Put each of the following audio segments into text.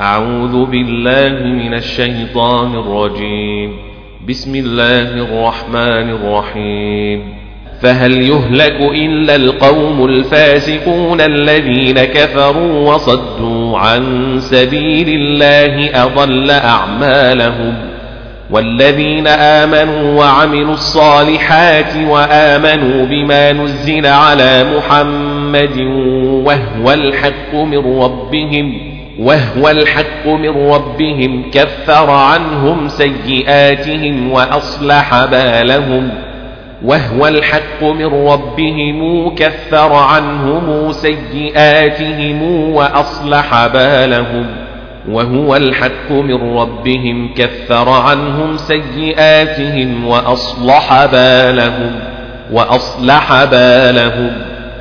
أعوذ بالله من الشيطان الرجيم. بسم الله الرحمن الرحيم. فهل يهلك إلا القوم الفاسقون الذين كفروا وصدوا عن سبيل الله أضل أعمالهم؟ والذين آمنوا وعملوا الصالحات وآمنوا بما نزل على محمد وهو الحق من ربهم وهو الحق من ربهم كفر عنهم سيئاتهم وأصلح بالهم وهو الحق من ربهم كفر عنهم سيئاتهم وأصلح بالهم وهو الحق من ربهم كفر عنهم سيئاتهم وأصلح بالهم وأصلح بالهم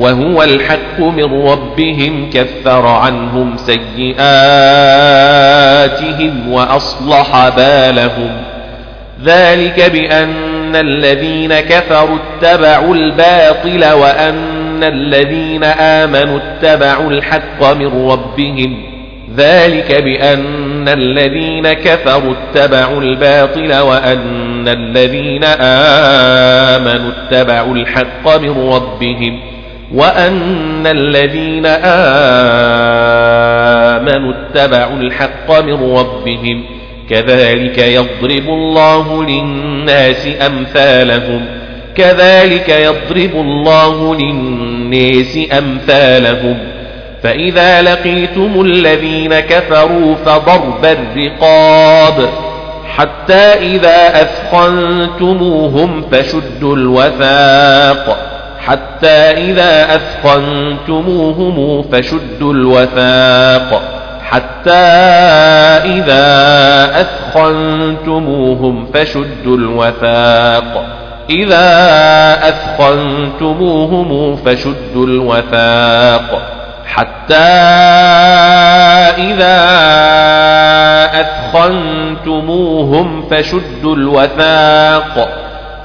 وهو الحق من ربهم كفر عنهم سيئاتهم وأصلح بالهم. ذلك بأن الذين كفروا اتبعوا الباطل وأن الذين آمنوا اتبعوا الحق من ربهم. ذلك بأن الذين كفروا اتبعوا الباطل وأن الذين آمنوا اتبعوا الحق من ربهم. وأن الذين آمنوا اتبعوا الحق من ربهم كذلك يضرب الله للناس أمثالهم كذلك يضرب الله للناس أمثالهم فإذا لقيتم الذين كفروا فضرب الرقاب حتى إذا أثخنتموهم فشدوا الوثاق حتى إذا أثخنتموهم فشدوا الوثاق. حتى إذا أثخنتموهم فشدوا الوثاق. إذا أثخنتموهم فشدوا الوثاق. حتى إذا أثخنتموهم فشدوا الوثاق.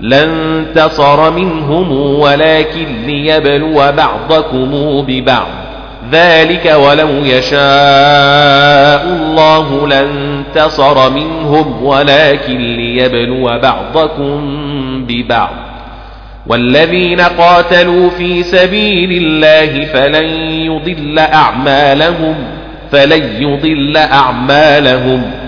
لانتصر منهم ولكن ليبلو بعضكم ببعض. ذلك ولو يشاء الله لانتصر منهم ولكن ليبلو بعضكم ببعض. والذين قاتلوا في سبيل الله فلن يضل أعمالهم فلن يضل أعمالهم.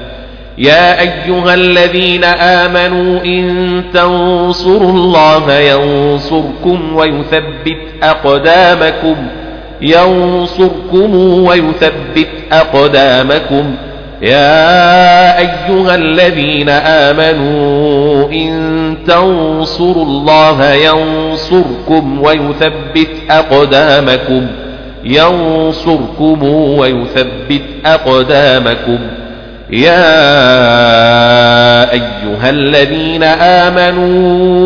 يا أيها الذين آمنوا إن تنصروا الله ينصركم ويثبت أقدامكم ينصركم ويثبت أقدامكم يا أيها الذين آمنوا إن تنصروا الله ينصركم ويثبت أقدامكم ينصركم ويثبت أقدامكم يا أيها الذين آمنوا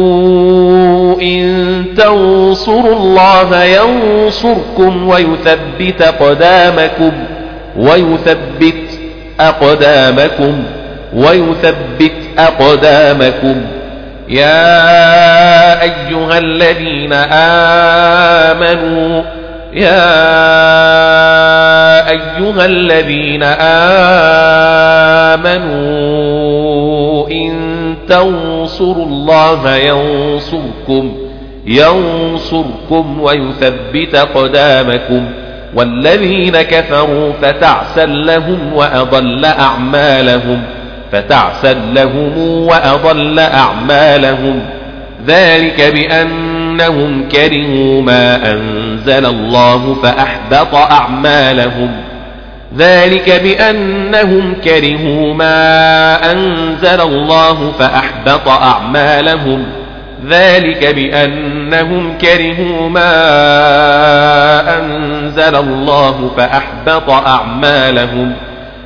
إن تنصروا الله ينصركم ويثبت أقدامكم ويثبت أقدامكم ويثبت أقدامكم. يا أيها الذين آمنوا يا أيها الذين آمنوا إن تنصروا الله ينصركم ينصركم ويثبت قدامكم والذين كفروا فتعسا لهم وأضل أعمالهم فتعسا لهم وأضل أعمالهم. ذلك بأنهم كرهوا ما أنزل الله فأحبط أعمالهم. ذلك بأنهم كرهوا ما أنزل الله فأحبط أعمالهم. ذلك بأنهم كرهوا ما أنزل الله فأحبط أعمالهم.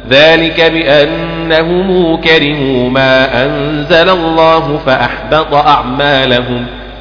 ذلك بأنهم كرهوا ما أنزل الله فأحبط أعمالهم. ذلك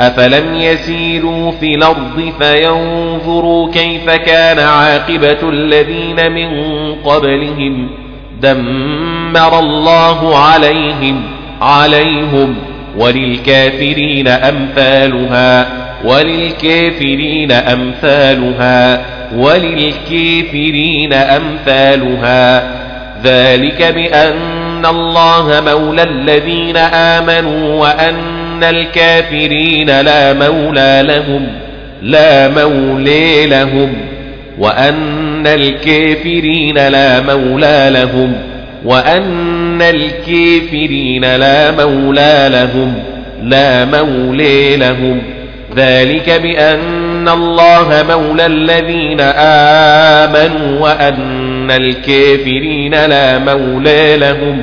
أفلم يسيروا في الأرض فينظروا كيف كان عاقبة الذين من قبلهم دمر الله عليهم عليهم. وللكافرين أمثالها وللكافرين أمثالها وللكافرين أمثالها. ذلك بأن الله مولى الذين آمنوا وأن الكافرين لا مولى لهم لا مولي لهم وأن الكافرين لا مولى لهم وأن الكافرين لا مولى لهم لا مولي لهم. ذلك بأن الله مولى الذين آمنوا وأن الكافرين لا مولى لهم.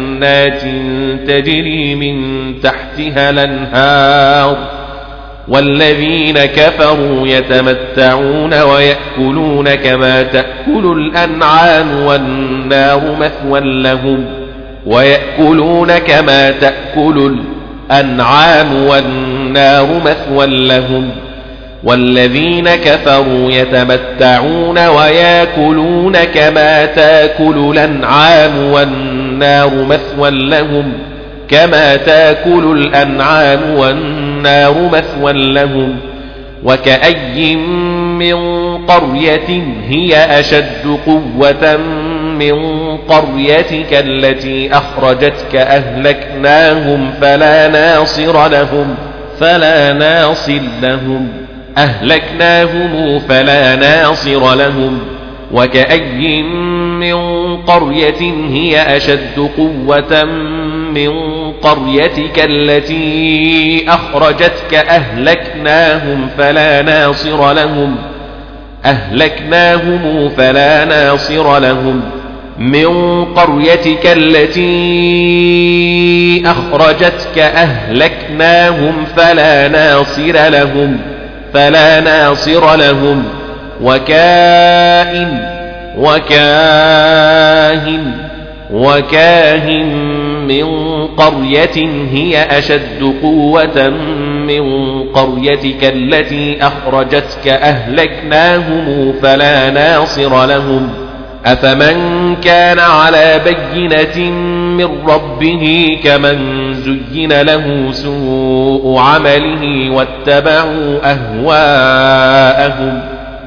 تجري من تحتها الأنهار والذين كفروا يتمتعون ويأكلون كما تأكل الأنعام والنار مثوى لهم ويأكلون كما تأكل الأنعام والنار مثوى لهم والذين كفروا يتمتعون ويأكلون كما تأكل الأنعام والنار مثوى لهم كما تاكل الأنعام والنار مثوى لهم وكأي من قرية هي أشد قوة من قريتك التي أخرجتك أهلكناهم فلا ناصر لهم فلا ناصر لهم أهلكناهم فلا ناصر لهم وكأي من قرية هي أشد قوة من قريتك التي أخرجتك أهلكناهم فلا ناصر لهم أهلكناهم فلا ناصر لهم من قريتك التي أخرجتك أهلكناهم فلا ناصر لهم فلا ناصر لهم وكائن وكاهن وكاهن من قرية هي أشد قوة من قريتك التي أخرجتك أهلكناهم فلا ناصر لهم أفمن كان على بينة من ربه كمن زين له سوء عمله واتبعوا أهواءهم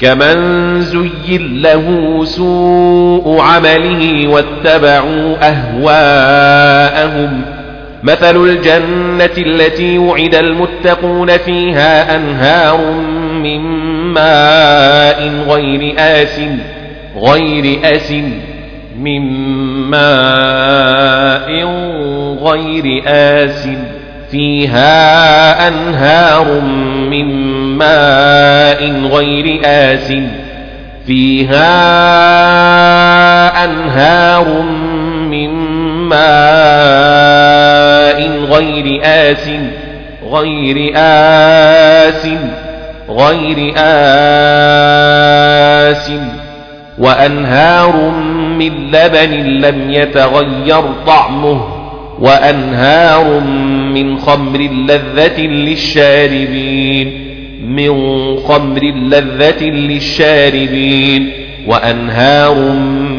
كمن زين له سوء عمله واتبعوا أهواءهم مثل الجنة التي وعد المتقون فيها أنهار من ماء غير آس غير آس من ماء غير آس. فيها أنهار من ماء غير آس فيها أنهار من ماء غير آس غير آس غير آس وأنهار من لبن لم يتغير طعمه وأنهار من خمر لذة للشاربين من خمر لذة للشاربين وأنهار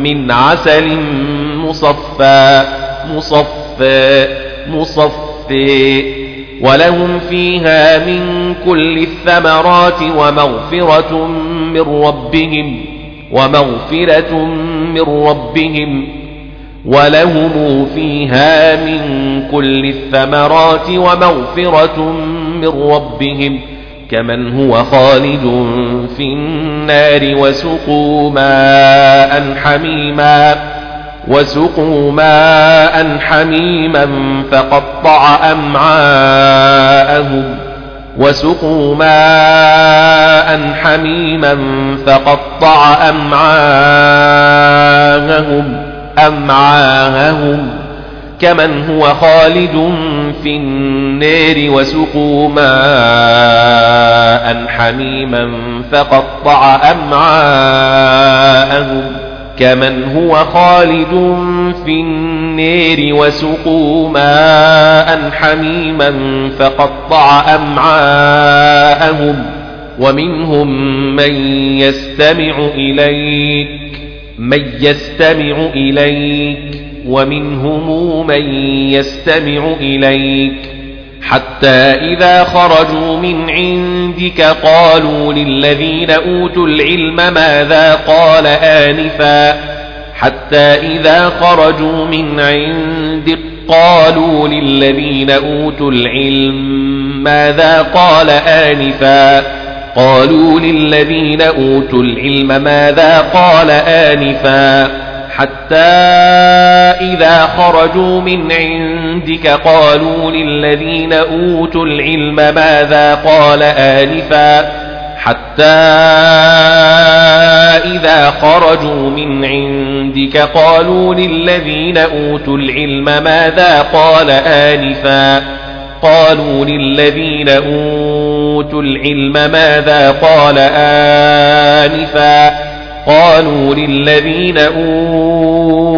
من عسل مصفى مصفى مصفى. ولهم فيها من كل الثمرات ومغفرة من ربهم ومغفرة من ربهم. ولهم فيها من كل الثمرات ومغفرة من ربهم. كمن هو خالد في النار وسقوا ماء حميما وسقوا ماء حميما فقطع أمعاءهم وسقوا ماء حميما فقطع أمعاءهم أمعاءهم كمن هو خالد في النار وسقوا ماء حميما فقطع أمعاءهم كمن هو خالد في النار وسقوا ماء حميما فقطع أمعاءهم ومنهم من يستمع إليك من يستمع إليك ومنهم من يستمع إليك حتى إذا خرجوا من عندك قالوا للذين أوتوا العلم ماذا قال آنفا حتى إذا خرجوا من عندك قالوا للذين أوتوا العلم ماذا قال آنفا قالوا للذين أوتوا العلم ماذا قال آنفا حتى إذا خرجوا من عندك قالوا للذين أوتوا العلم ماذا قال آنفا حتى إذا خرجوا من عندك قالوا للذين أوتوا العلم ماذا قال آنفا قالوا للذين أوتوا العلم ماذا قال آنفا قالوا للذين أوتوا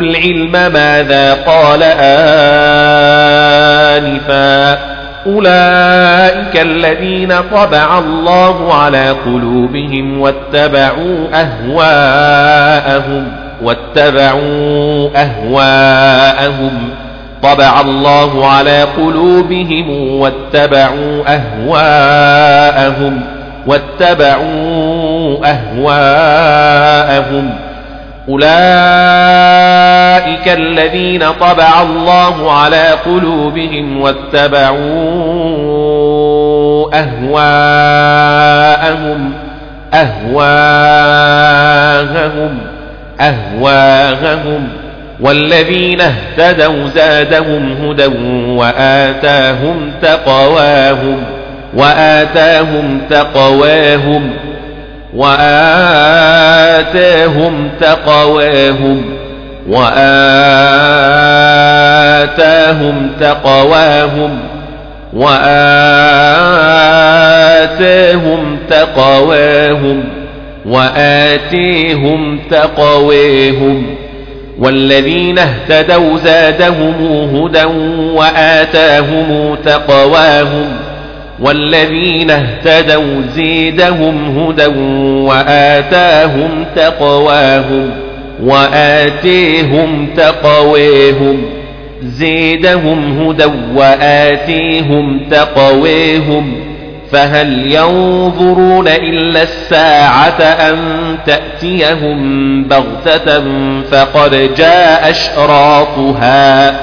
العلم ماذا قال آنفا أولئك الذين طبع الله على قلوبهم واتبعوا أهواءهم واتبعوا أهواءهم طبع الله على قلوبهم واتبعوا أهواءهم واتبعوا أهواءهم. أولئك الذين طبع الله على قلوبهم واتبعوا أهواءهم. أهواهم أهواهم والذين اهتدوا زادهم هدى وآتاهم تقواهم. وآتاهم تقواهم. وآتاهم تقواهم وآتاهم تقواهم وآتاهم تقواهم وآتيهم تقواهم والذين اهتدوا زادهم هدى وآتاهم تقواهم والذين اهتدوا زيدهم هدى وآتاهم تقواهم وآتيهم تقواهم زيدهم هدى وآتيهم تقواهم فهل ينظرون إلا الساعة أن تأتيهم بغتة فقد جاء أشراطها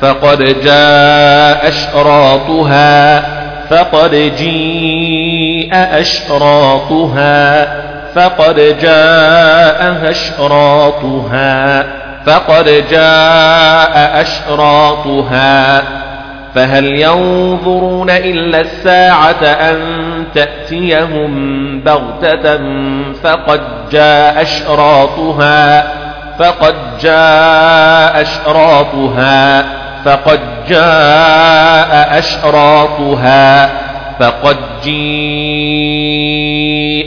فقد جاء أشراطها فقد جيء أشراطها فقد جاء أشراطها فقد جاء أشراطها. فهل ينظرون إلا الساعة أن تأتيهم بغتة فقد جاء أشراطها فقد جاء أشراطها. فقد جاء أشراطها فقد جيء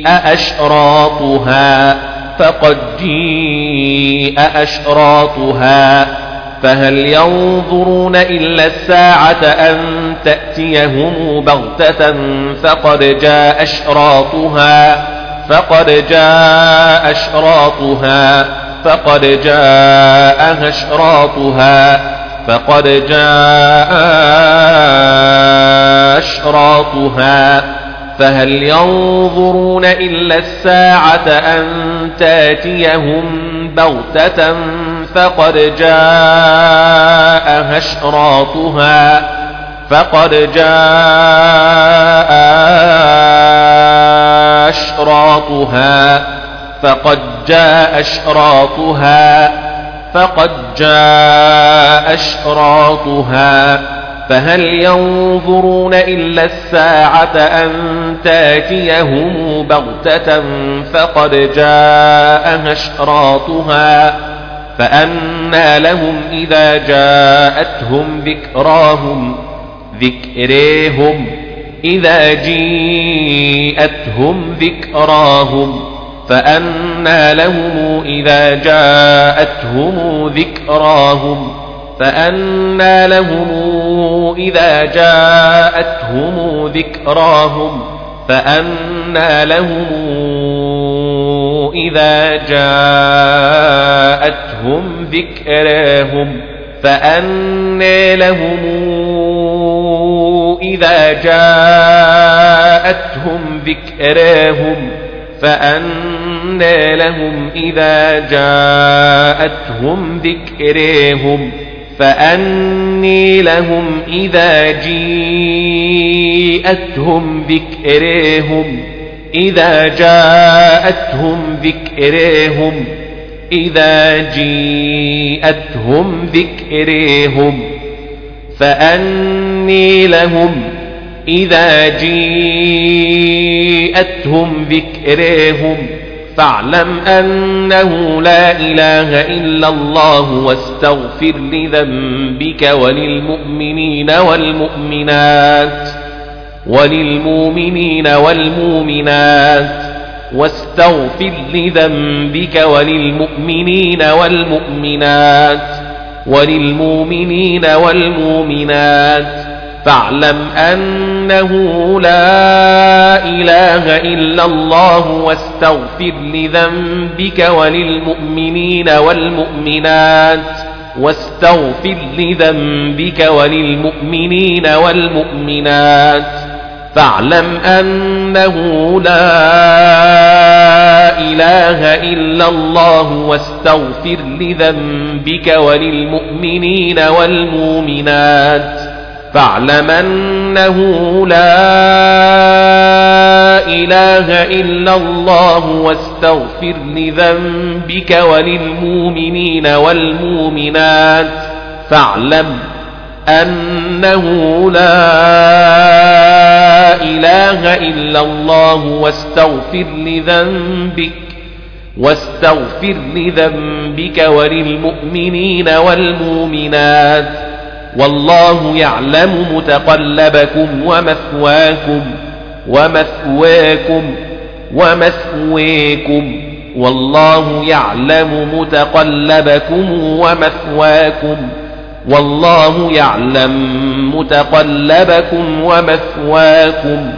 أشراطها فقد جيء أشراطها. فهل ينظرون إلا الساعة أن تأتيهم بغتة فقد جاء أشراطها فقد جاء أشراطها فقد جاء أشراطها. فقد جاء أشراطها. فهل ينظرون إلا الساعة أن تاتيهم بغتة فقد جاء أشراطها. فقد جاء أشراطها. فقد جاء أشراطها. فقد جاء أشراطها فهل ينظرون إلا الساعة أن تاتيهم بغتة فقد جاء أشراطها فأنى لهم إذا جاءتهم ذكراهم ذكريهم إذا جيءتهم ذكراهم. فأنى لهم إذا جاءتهم ذكراهم فأنى لهم إذا جاءتهم ذكراهم فأنى لهم إذا جاءتهم ذكراهم فأنى لهم إذا جاءتهم ذكراهم فأنى لهم إذا جاءتهم ذكرهم فأني لهم إذا جيءتهم ذكرهم إذا جاءتهم ذكرهم إذا جيءتهم ذكرهم فأني لهم إذا جيءتهم ذكرهم فاعلم أنه لا إله إلا الله واستغفر لذنبك وللمؤمنين والمؤمنات وللمؤمنين والمؤمنات واستغفر لذنبك وللمؤمنين والمؤمنات وللمؤمنين والمؤمنات فاعلم أنه لا إله إلا الله واستغفر لذنبك وللمؤمنين والمؤمنات واستغفر لذنبك وللمؤمنين والمؤمنات. فاعلم أنه لا إله إلا الله واستغفر لذنبك وللمؤمنين والمؤمنات. فاعلم أنه لا إله إلا الله واستغفر لذنبك وللمؤمنين والمؤمنات فاعلم أنه لا إله إلا الله واستغفر لذنبك واستغفر لذنبك وللمؤمنين والمؤمنات والله يعلم متقلبكم ومثواكم ومثواكم ومثويكم. والله يعلم متقلبكم ومثواكم والله يعلم متقلبكم ومثواكم.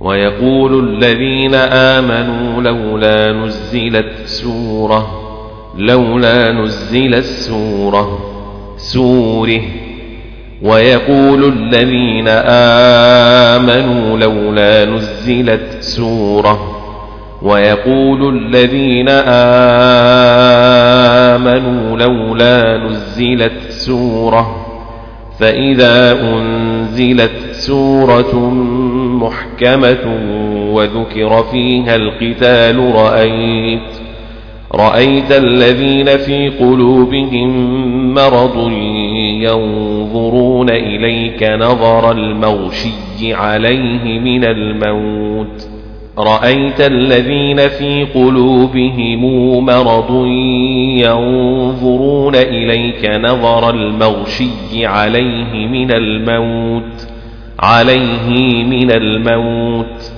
ويقول الذين آمنوا لولا نزلت سورة لولا نزلت سورة. سوره ويقول الذين آمنوا لولا نزلت سورة ويقول الذين آمنوا لولا نزلت سورة فإذا أنزلت سورة محكمة وذكر فيها القتال رأيت رأيت الذين في قلوبهم مرض ينظرون إليك نظر المغشي عليه من الموت. رأيت الذين في قلوبهم مرض ينظرون إليك نظر المغشي عليه من الموت. عليه من الموت.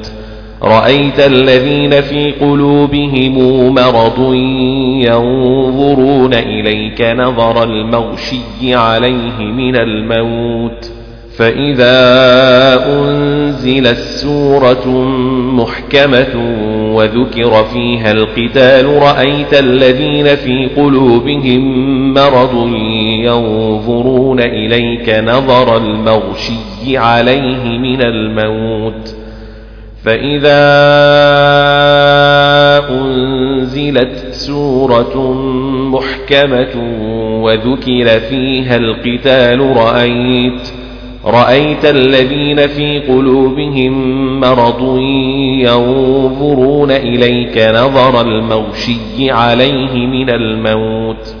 رأيت الذين في قلوبهم مرض ينظرون إليك نظر المغشي عليه من الموت فإذا أنزلت سورة محكمة وذكر فيها القتال رأيت الذين في قلوبهم مرض ينظرون إليك نظر المغشي عليه من الموت فإذا أنزلت سورة محكمة وذكر فيها القتال رأيت رأيت الذين في قلوبهم مرض ينظرون إليك نظر المغشي عليه من الموت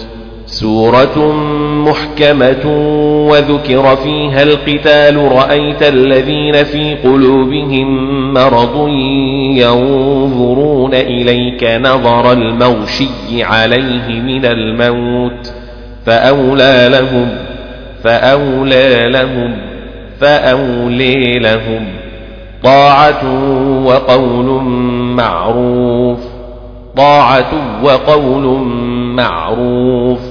سورة محكمة وذكر فيها القتال رأيت الذين في قلوبهم مرض ينظرون إليك نظر المغشي عليه من الموت فأولى لهم فأولى لهم فأولي لهم. طاعة وقول معروف طاعة وقول معروف.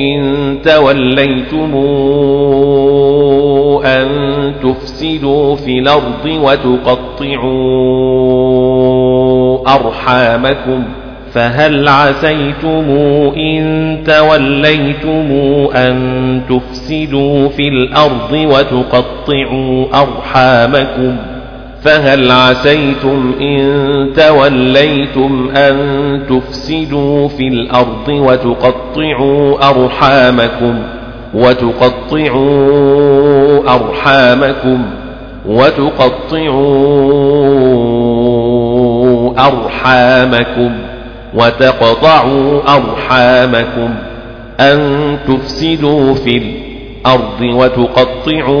إن توليتم أن تفسدوا في الأرض وتقطعوا أرحامكم فهل عسيتم إن توليتم أن تفسدوا في الأرض وتقطعوا أرحامكم فهل عسيتم إن توليتم أن تفسدوا في الأرض وتقطعوا أرحامكم وتقطعوا أرحامكم وتقطعوا أرحامكم وتقطعوا أرحامكم أن تفسدوا في الأرض وتقطعوا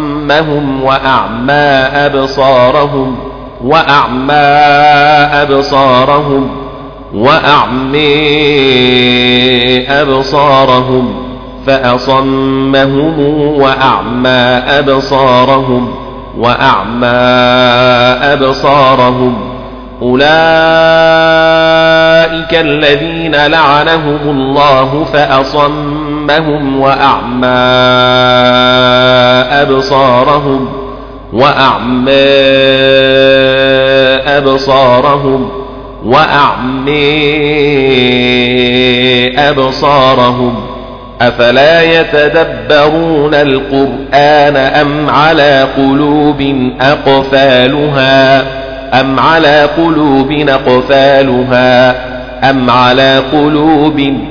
وأعمى أبصارهم وأعمى أبصارهم وأعمي أبصارهم فأصمهم وأعمى أبصارهم وأعمى أبصارهم أولئك الذين لعنهم الله فأصمهم وأعمى أبصارهم وأعمى أبصارهم وأعمي أبصارهم أفلا يتدبرون القرآن أم على قلوب أقفالها أم على قلوب أقفالها أم على قلوب أقفالها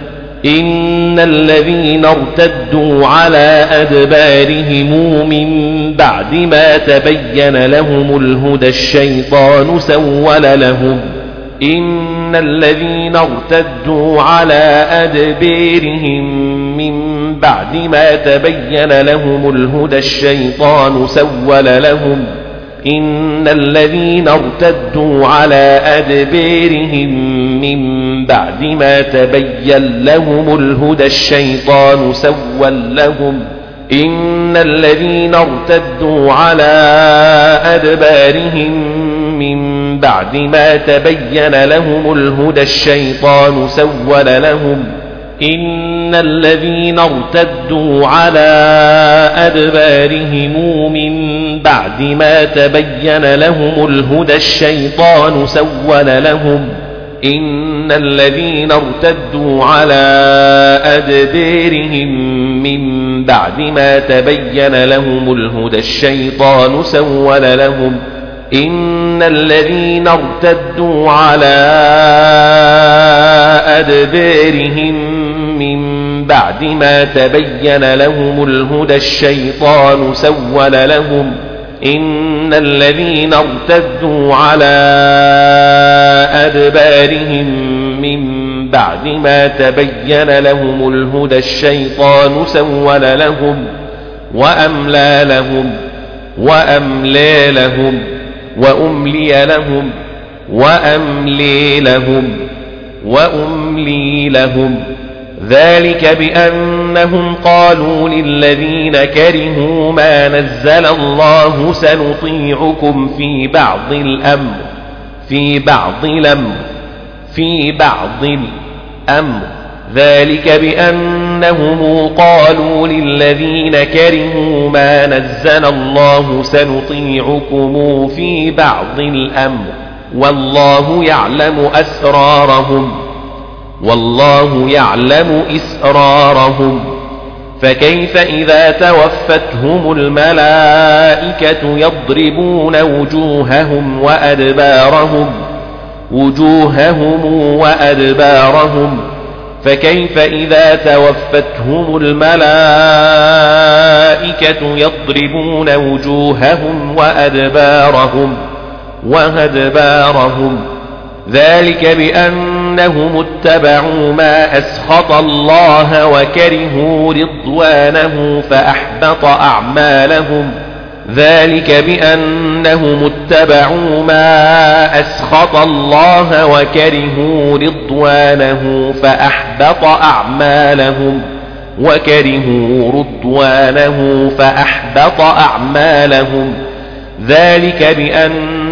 إن الذين ارتدوا على أدبارهم من بعد ما تبين لهم الهدى الشيطان سول لهم إن الذين ارتدوا على أدبارهم من بعد ما تبين لهم الهدى الشيطان سول لهم إن الذين ارتدوا على أدبيرهم من بعد ما تبين لهم الهدى الشيطان سول لهم إن الذين ارتدوا على أدبارهم من بعد ما تبين لهم الهدى الشيطان سول لهم إن الذين ارتدوا على أدبارهم من بعد ما تبين لهم الهدى الشيطان سول لهم إن الذين ارتدوا على أدبارهم من بعد ما تبين لهم الهدى الشيطان سول لهم إن الذين ارتدوا على أدبارهم من بعد ما تبين لهم الهدى الشيطان سول لهم إن الذين ارتدوا على أدبارهم من بعد ما تبين لهم الهدى الشيطان سول لهم وأملى لهم وأملى لهم وأملي لهم وأملي لهم وأملي لهم ذلك بأنهم قالوا للذين كرهوا ما نزل الله سنطيعكم في بعض الأمر في بعض الأمر في بعض الأمر. ذلك بأنهم قالوا للذين كرهوا ما نزل الله سنطيعكم في بعض الأمر. والله يعلم أسرارهم. والله يعلم إسرارهم. فكيف إذا توفتهم الملائكة يضربون وجوههم وأدبارهم؟ وجوههم وأدبارهم. فكيف إذا توفتهم الملائكة يضربون وجوههم وأدبارهم؟ وأدبارهم. ذلك بأنهم اتبعوا ما أسخط الله وكرهوا رضوانه فأحبط أعمالهم. ذلك بأنهم اتبعوا ما أسخط الله وكرهوا رضوانه فأحبط أعمالهم. وكرهوا رضوانه فأحبط أعمالهم. ذلك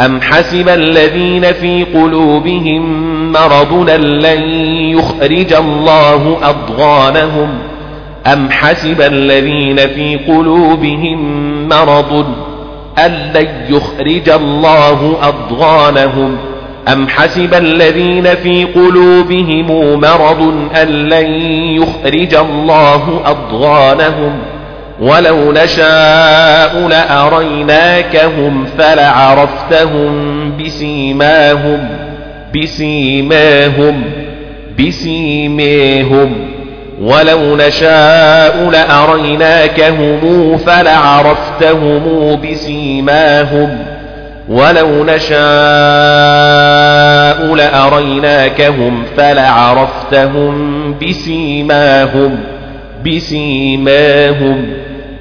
أم حسب الذين في قلوبهم مرض أن لن يخرج الله أضغانهم أم حسب الذين في قلوبهم مرض أن لن يخرج الله أضغانهم أم حسب الذين في قلوبهم مرض أن لن يخرج الله أضغانهم ولو نشاء لأريناكهم فلعرفتهم بسيماهم بسيماهم بسيماهم. ولو نشاء لأريناكهم فلعرفتهم بسيماهم. ولو نشاء لأريناكهم فلعرفتهم بسيماهم بسيماهم.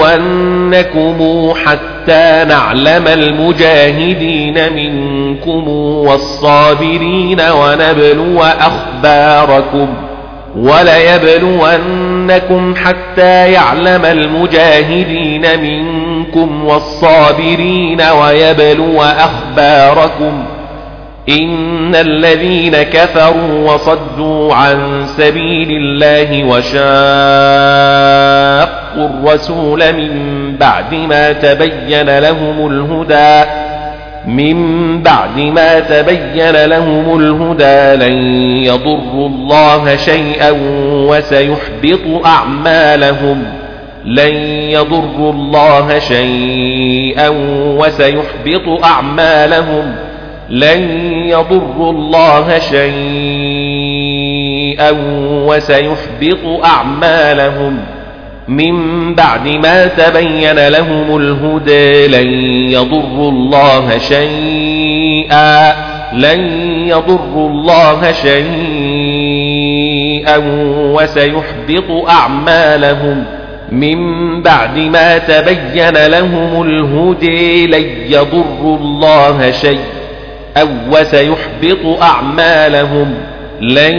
ولنبلونكم حتى نعلم المجاهدين منكم والصابرين ونبلو أخباركم وليبلونكم حتى يعلم المجاهدين منكم والصابرين ويبلو أخباركم إن الذين كفروا وصدوا عن سبيل الله وشاقوا الرسول من بعد ما تبين لهم الهدى من بعد ما تبين لهم الهدى لن يضروا الله شيئا وسيحبط أعمالهم لن يضروا الله شيئا وسيحبط أعمالهم لن يضروا الله شيئا وسيحبط أعمالهم. من بعد ما تبين لهم الهدى لن يضروا الله شيئا لن يضروا الله شيئا وسيحبط أعمالهم. من بعد ما تبين لهم الهدى لن يضروا الله شيئا وسيحبط أعمالهم. لن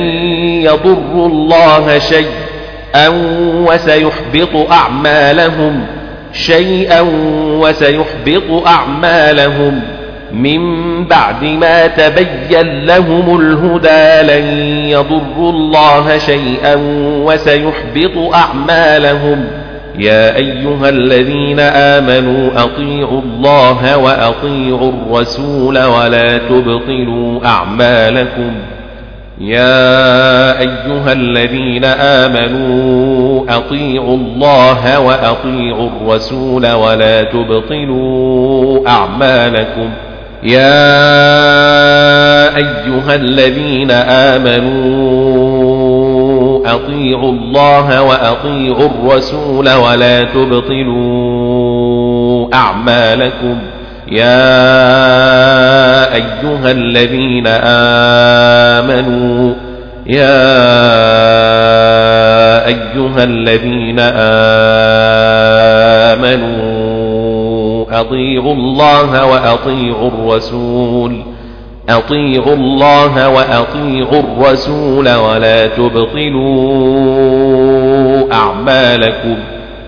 يضروا الله شيئا وسيحبط أعمالهم شيئا وسيحبط أعمالهم من بعد ما تبين لهم الهدى لن يضروا الله شيئا وسيحبط أعمالهم يا أيها الذين آمنوا أطيعوا الله وأطيعوا الرسول ولا تبطلوا أعمالكم يا أيها الذين آمنوا أطيعوا الله وأطيعوا الرسول ولا تبطلوا أعمالكم. يا أيها الذين آمنوا أطيعوا الله وأطيعوا الرسول ولا تبطلوا أعمالكم. يا أيها الذين آمنوا يا أيها الذين آمنوا أطيعوا الله وأطيعوا الرسول أطيعوا الله وأطيعوا الرسول ولا تبطلوا أعمالكم.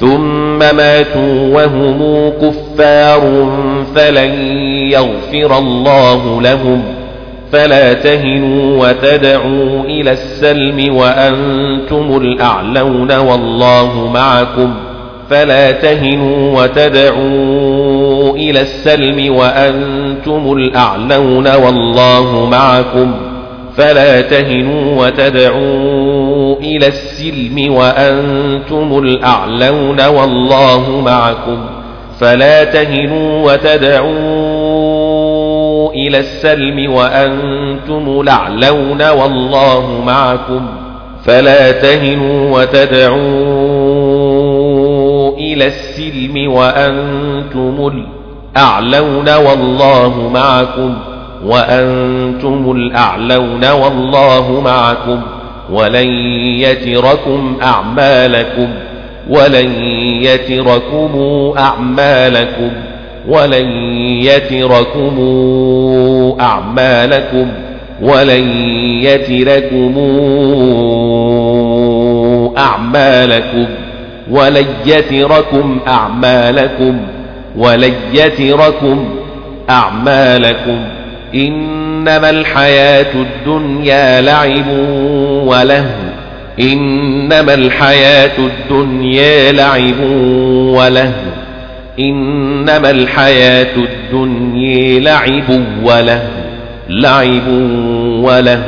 ثم ماتوا وهم كفار فلن يغفر الله لهم. فلا تهنوا وتدعوا إلى السلم وأنتم الأعلون والله معكم. فلا تهنوا وتدعوا إلى السلم وأنتم الأعلون والله معكم. فلا تهنوا وتدعوا إلى السلم وأنتم الأعلون والله معكم فلا تهنوا وتدعوا إلى السلم وأنتم الأعلون والله معكم فلا تهنوا وتدعوا إلى السلم وأنتم الأعلون والله معكم وأنتم الأعلون والله معكم ولن يتركم أعمالكم ولن يتركم أعمالكم ولن يتركم أعمالكم ولن يتركم أعمالكم ولن يتركم أعمالكم ولن يتركم أعمالكم إنما الحياة الدنيا لعب وله إنما الحياة الدنيا لعب وله إنما الحياة الدنيا لعب وله لعب وله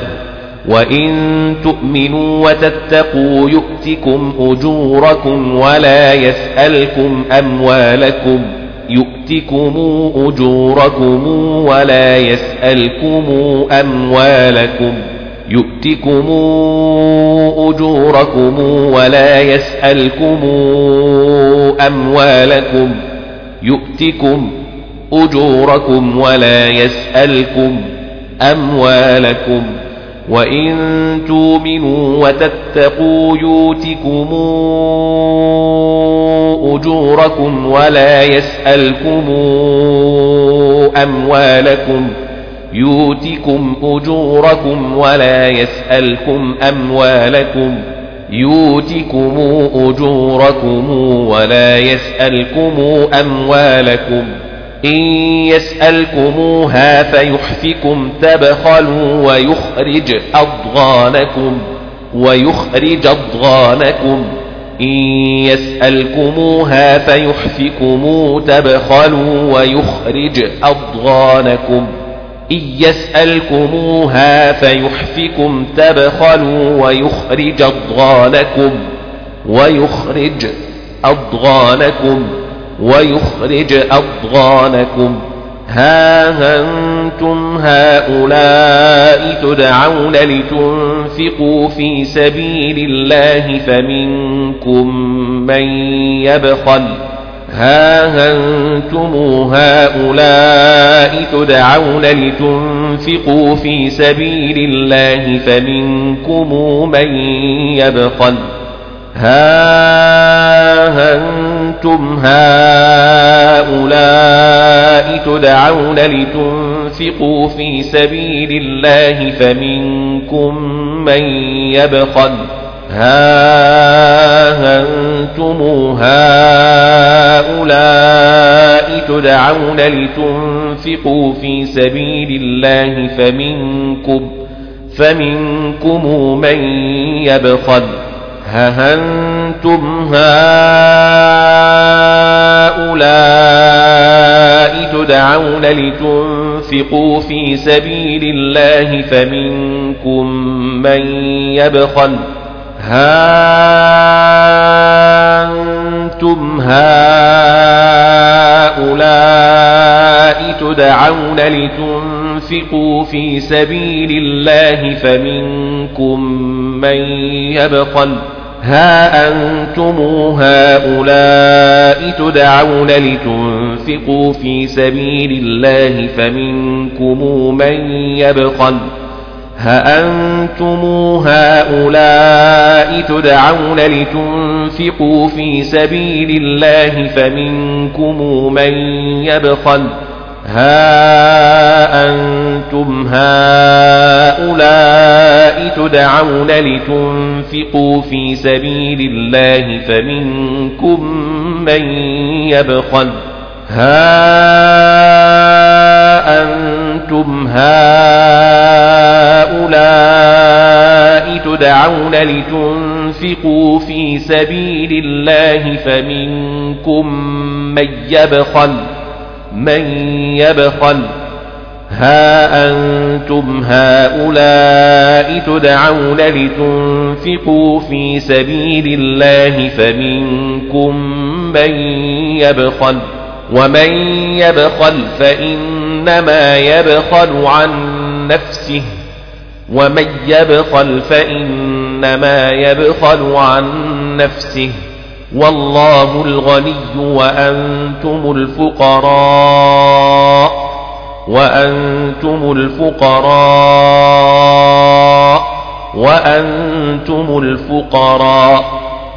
وإن تؤمنوا وتتقوا يؤتكم أجوركم ولا يسألكم أموالكم يؤتكم أجوركم ولا يسألكم أموالكم. يؤتكم أجوركم ولا يسألكم أموالكم. يؤتكم أجوركم ولا يسألكم أموالكم. وإن تؤمنوا وتتقوا يؤتكم أجوركم ولا يسألكم أموالكم يؤتكم أجوركم ولا يسألكم أموالكم يؤتكم أجوركم ولا يسألكم أموالكم إن يسألكموها فيحفكم تبخلوا ويخرج أضغانكم ويخرج أضغانكم. إن يسألكموها فيحفكم تبخلوا ويخرج أضغانكم. إن يسألكموها فيحفكم تبخلوا ويخرج أضغانكم. ويخرج أضغانكم. ويخرج أضغانكم. ها أنتم هؤلاء تدعون لتنفقوا في سبيل الله فمنكم من يبخل. ها أنتم هؤلاء تدعون لتنفقوا في سبيل الله فمنكم من يبخل. ها أنتم هؤلاء تدعون لتنفقوا في سبيل الله فمنكم من يبخل ها أنتم هؤلاء تدعون لتنفقوا في سبيل الله فمنكم فمنكم من يبخل ها أنتم هؤلاء تدعون لتنفقوا في سبيل الله فمنكم من يبخل ها أنتم هؤلاء تدعون لتنفقوا في سبيل الله فمنكم من يبخل ها أنتم هؤلاء تدعون لتنفقوا في سبيل الله فمنكم من يبخل. ها أنتم هؤلاء تدعون لتنفقوا في سبيل الله فمنكم من يبخل. ها أنتم هؤلاء تدعون لتنفقوا في سبيل الله فمنكم من يبخل. ها أنتم هؤلاء تدعون لتنفقوا في سبيل الله فمنكم من يبخل. من يبخل. ها أنتم هؤلاء تدعون لتنفقوا في سبيل الله فمنكم من يبخل. ومن يبخل فإنما يبخل عن نفسه. ومن يبخل فإنما يبخل عن نفسه. والله الغني وأنتم الفقراء وأنتم الفقراء وأنتم الفقراء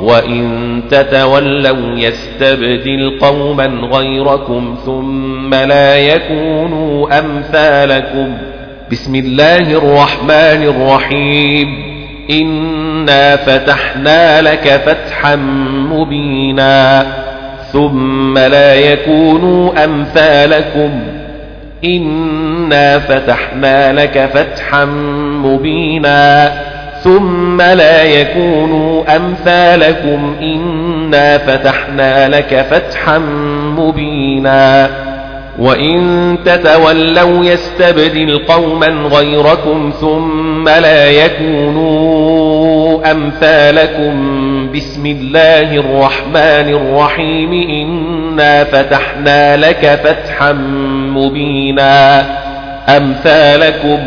وإن تتولوا يستبدل قوما غيركم ثم لا يكونوا أمثالكم. بسم الله الرحمن الرحيم. إنا فتحنا لك فتحا مبينا ثم لا يكونوا أمثالكم إنا فتحنا لك فتحا مبينا ثم لا يكونوا أمثالكم إنا فتحنا لك فتحا مبينا وإن تتولوا يستبدل قوما غيركم ثم لا يكونوا أمثالكم بسم الله الرحمن الرحيم إنا فتحنا لك فتحا مبينا أمثالكم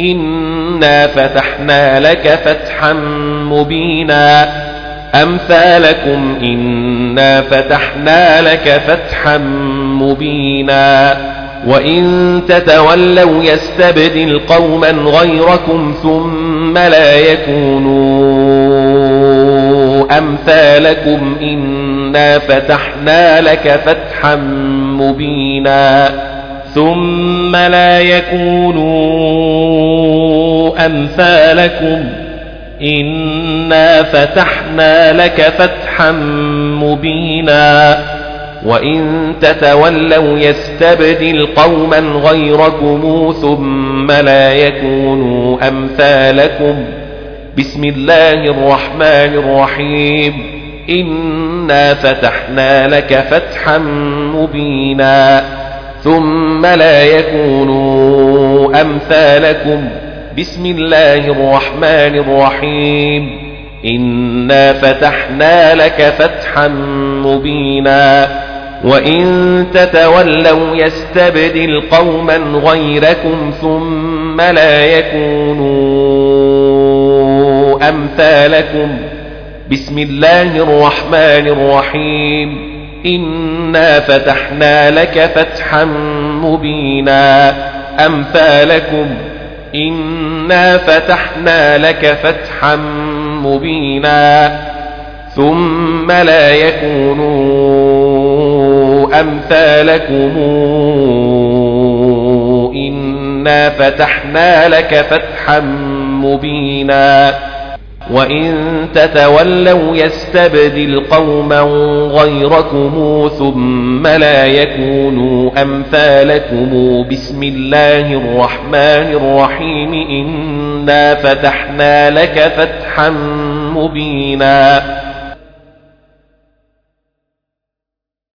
إنا فتحنا لك فتحا مبينا أمثالكم إنا فتحنا لك فتحا مبينا وإن تتولوا يستبدل قوما غيركم ثم لا يكونوا أمثالكم إنا فتحنا لك فتحا مبينا ثم لا يكونوا أمثالكم إنا فتحنا لك فتحا مبينا وإن تتولوا يستبدل قوما غيركم ثم لا يكونوا أمثالكم بسم الله الرحمن الرحيم إنا فتحنا لك فتحا مبينا ثم لا يكونوا أمثالكم بسم الله الرحمن الرحيم. إنا فتحنا لك فتحا مبينا. وإن تتولوا يستبدل قوما غيركم ثم لا يكونوا أمثالكم. بسم الله الرحمن الرحيم. إنا فتحنا لك فتحا مبينا. أمثالكم. إنا فتحنا لك فتحا مبينا ثم لا يكونوا أمثالكم إنا فتحنا لك فتحا مبينا وإن تتولوا يستبدل قوما غيركم ثم لا يكونوا أمثالكم بسم الله الرحمن الرحيم إنا فتحنا لك فتحا مبينا